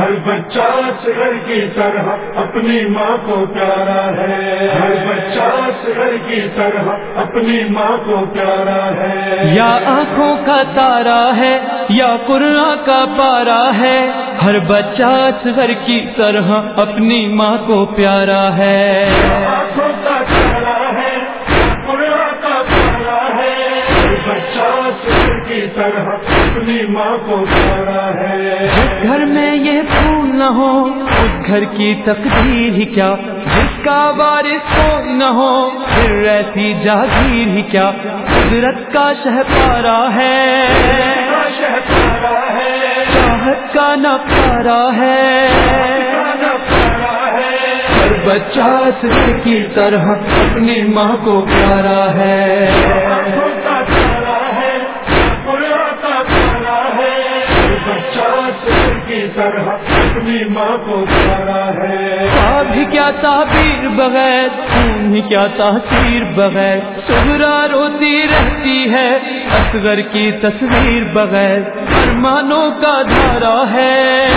ہر بچہ سر کی طرح اپنی ماں کو پیارا ہے۔ ہر بچہ سر کی طرح اپنی ماں کو پیارا ہے۔ یا آنکھوں کا تارا ہے یا قرآن کا پارا ہے۔ ہر بچہ گھر کی طرح اپنی ماں کو پیارا ہے۔ آنکھوں کا تارا ہے قرآن کا پیارا ہے۔ ہر بچہ کی طرح اپنی ماں کو پیارا ہے۔ گھر میں یہ پھول نہ ہو، اس گھر کی تقدیر ہی کیا؟ جس کا وارث کوئی نہ ہو، پھر ایسی جاگیر ہی کیا؟ قدرت کا شہ پارا ہے۔ چاہت کا نہ پارا ہے بچہ کی طرح اپنی ماں کو پیارا ہے۔ کی طرح اپنی ماں کو پیارا ہے خواب ہی کیا تعبیر بغیر، خون ہی کیا تاثیر بغیر۔ سہرا روتی رہتی ہے اصغر کی تصویر بغیر۔ ارمانوں کا دھارا ہے۔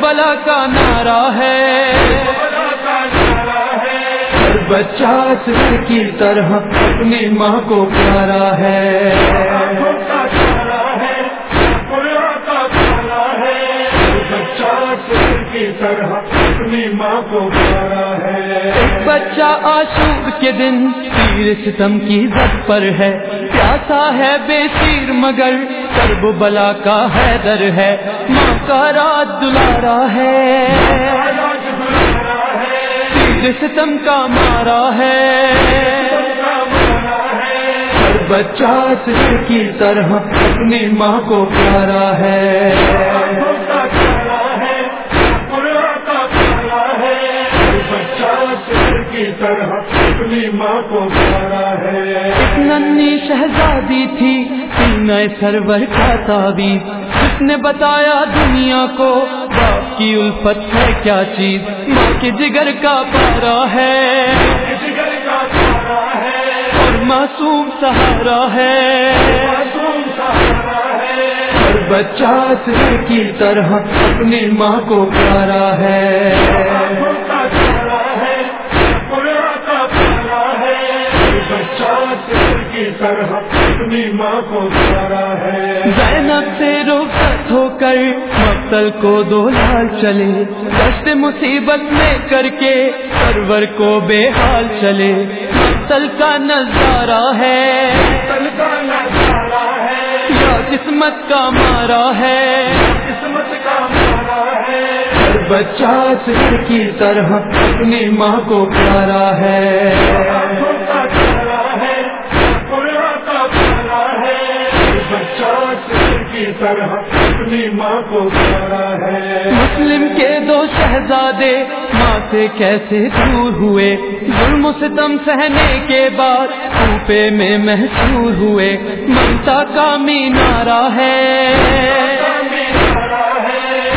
بلا کا نعرہ ہے۔ بچہ سر کی طرح اپنی ماں کو پیارا ہے۔ کی طرح اپنی ماں کو پیارا ہے۔ ایک بچہ آشور کے دن تیر ستم کی زد پر ہے۔ پیاسا ہے بے سیر مگر کرب بلا کا ہے در ہے۔ ماں کا رات دلارا ہے۔ تیر ستم کا مارا ہے۔ بچہ سر کی طرح اپنی ماں کو پیارا ہے۔ کی طرح اپنی ماں کو پیارا ہے ننی شہزادی تھی سینہ سرور کا تعویذ۔ جس نے بتایا دنیا کو باپ کی الفت ہے کیا چیز۔ ماں کے جگر کا پارا ہے۔ جگر کا تارا ہے۔ اور معصوم سہارا ہے۔ معصوم سہارا ہے۔ ہر بچہ کی طرح اپنی ماں کو پیارا ہے۔ طرح اپنی ماں کو ہے۔ زینب سے رخصت ہو کر مقتل کو دو لال چلے۔ دست مصیبت میں کر کے سرور کو بے حال چلے۔ مقتل کا نظارہ ہے۔ کا نظارہ ہے۔ یا قسمت کا مارا ہے۔ قسمت کا مارا ہے۔ بچہ سر کی طرح اپنی ماں کو پیارا ہے۔ طرح اپنی ماں کو پیارا ہے۔ مسلم کے دو شہزادے ماں سے کیسے دور ہوئے؟ ظلم و ستم سہنے کے بعد کوپے میں محصور ہوئے۔ ممتا کا مینارا ہے۔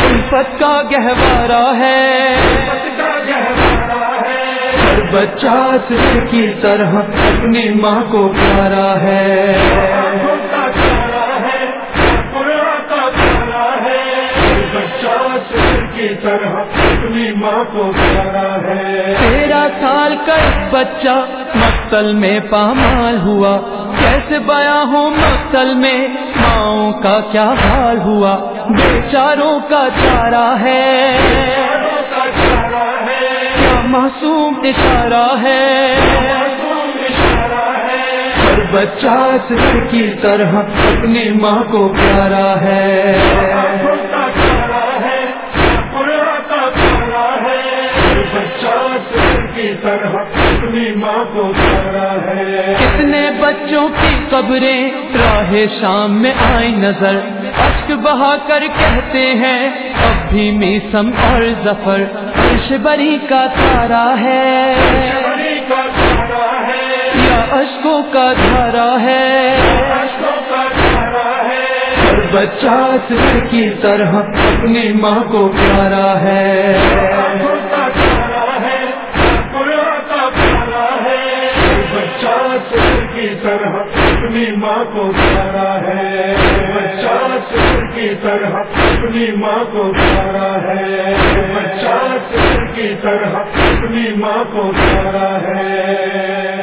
الفت کا گہوارا ہے۔ بچہ کی طرح اپنی ماں کو پیارا ہے۔ سر کی طرح اپنی ماں کو پیارا ہے۔ تیرہ سال کا ایک بچہ مقتل میں پامال ہوا۔ کیسے بیاں ہو مقتل میں؟ ماؤں کا کیا حال ہوا؟ بیچاروں کا چارہ ہے۔ کیا معصوم اشارہ ہے؟ بچہ سر کی طرح اپنی ماں کو پیارا ہے۔ کی قبریں راہ شام میں آئی نظر۔ اشک بہا کر کہتے ہیں، اب بھی میسم اور ظفر۔ عرش بری کا تارا ہے۔ یا اشکوں کا دھارا ہے۔ تارا ہے بچہ کی طرح اپنی ماں کو پیارا ہے۔ طرح اپنی ماں کو پیارا ہے۔ بچہ سر کی طرح اپنی ماں کو پیارا ہے۔ بچہ سر کی طرح اپنی ماں کو پیارا ہے۔